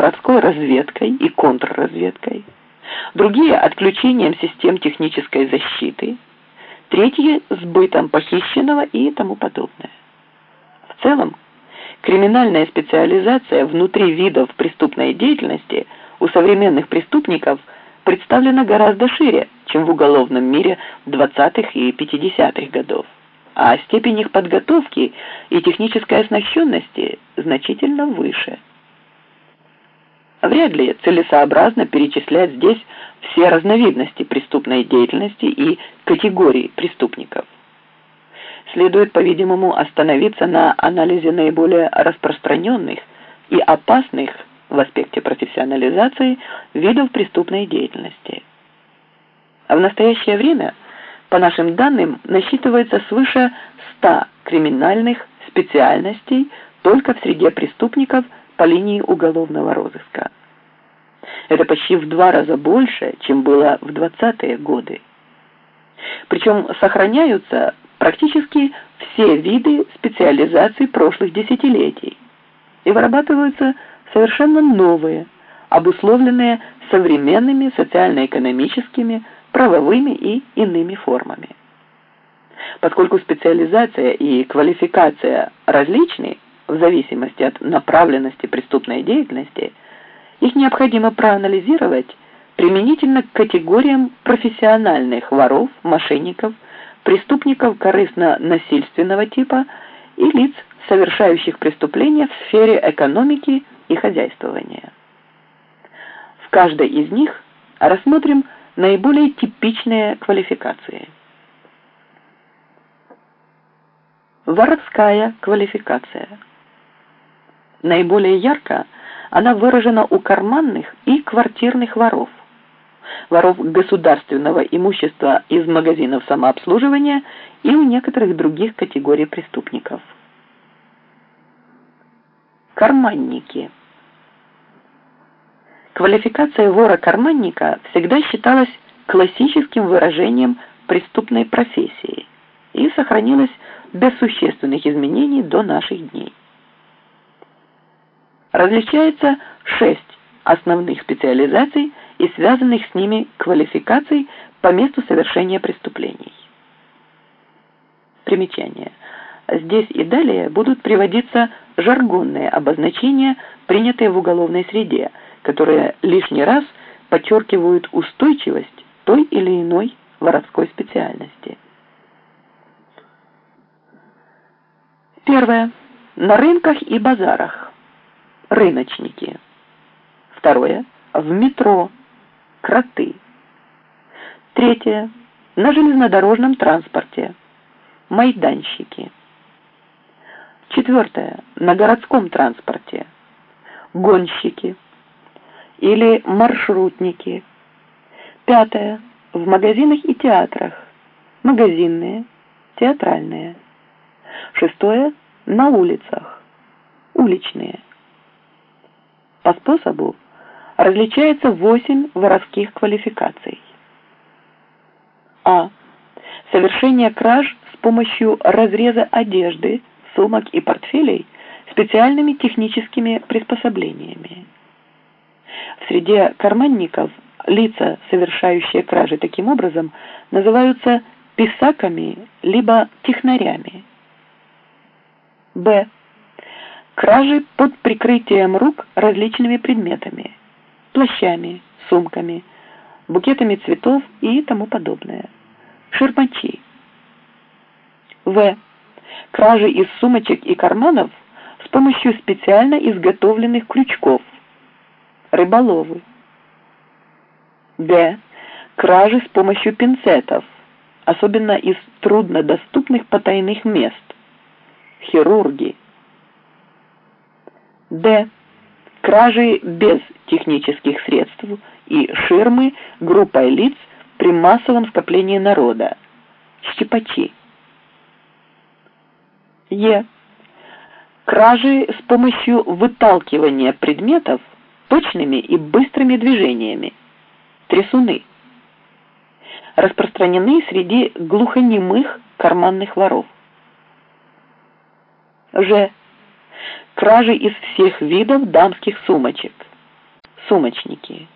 городской разведкой и контрразведкой, другие – отключением систем технической защиты, третьи – сбытом похищенного и тому подобное. В целом, криминальная специализация внутри видов преступной деятельности у современных преступников представлена гораздо шире, чем в уголовном мире 20-х и 50-х годов, а степень их подготовки и технической оснащенности значительно выше. Вряд ли целесообразно перечислять здесь все разновидности преступной деятельности и категории преступников. Следует, по-видимому, остановиться на анализе наиболее распространенных и опасных в аспекте профессионализации видов преступной деятельности. В настоящее время, по нашим данным, насчитывается свыше 100 криминальных специальностей только в среде преступников по линии уголовного розыска. Это почти в два раза больше, чем было в 20-е годы. Причем сохраняются практически все виды специализаций прошлых десятилетий и вырабатываются совершенно новые, обусловленные современными социально-экономическими, правовыми и иными формами. Поскольку специализация и квалификация различны в зависимости от направленности преступной деятельности, их необходимо проанализировать применительно к категориям профессиональных воров, мошенников, преступников корыстно-насильственного типа и лиц, совершающих преступления в сфере экономики и хозяйствования. В каждой из них рассмотрим наиболее типичные квалификации. Воровская квалификация. Наиболее ярко она выражена у карманных и квартирных воров, воров государственного имущества из магазинов самообслуживания и у некоторых других категорий преступников. Карманники. Квалификация вора-карманника всегда считалась классическим выражением преступной профессии и сохранилась без существенных изменений до наших дней. Различается шесть основных специализаций и связанных с ними квалификаций по месту совершения преступлений. Примечание. Здесь и далее будут приводиться жаргонные обозначения, принятые в уголовной среде, которые лишний раз подчеркивают устойчивость той или иной воровской специальности. Первое. На рынках и базарах. Рыночники. Второе. В метро. Кроты. Третье. На железнодорожном транспорте. Майданщики. Четвертое. На городском транспорте. Гонщики или маршрутники. Пятое. В магазинах и театрах. Магазинные, театральные. Шестое. На улицах. Уличные. По способу различается восемь воровских квалификаций. А. Совершение краж с помощью разреза одежды, сумок и портфелей специальными техническими приспособлениями. В среде карманников лица, совершающие кражи таким образом, называются писаками либо технарями. Б. Кражи под прикрытием рук различными предметами, плащами, сумками, букетами цветов и тому подобное. Ширмачи. В. Кражи из сумочек и карманов с помощью специально изготовленных крючков, рыболовы. Д. Кражи с помощью пинцетов, особенно из труднодоступных потайных мест. Хирурги. Д. Кражи без технических средств и ширмы группой лиц при массовом скоплении народа. Щипачи. Е. Кражи с помощью выталкивания предметов точными и быстрыми движениями. Трясуны. Распространены среди глухонемых карманных воров. Ж кражи из всех видов дамских сумочек. Сумочники.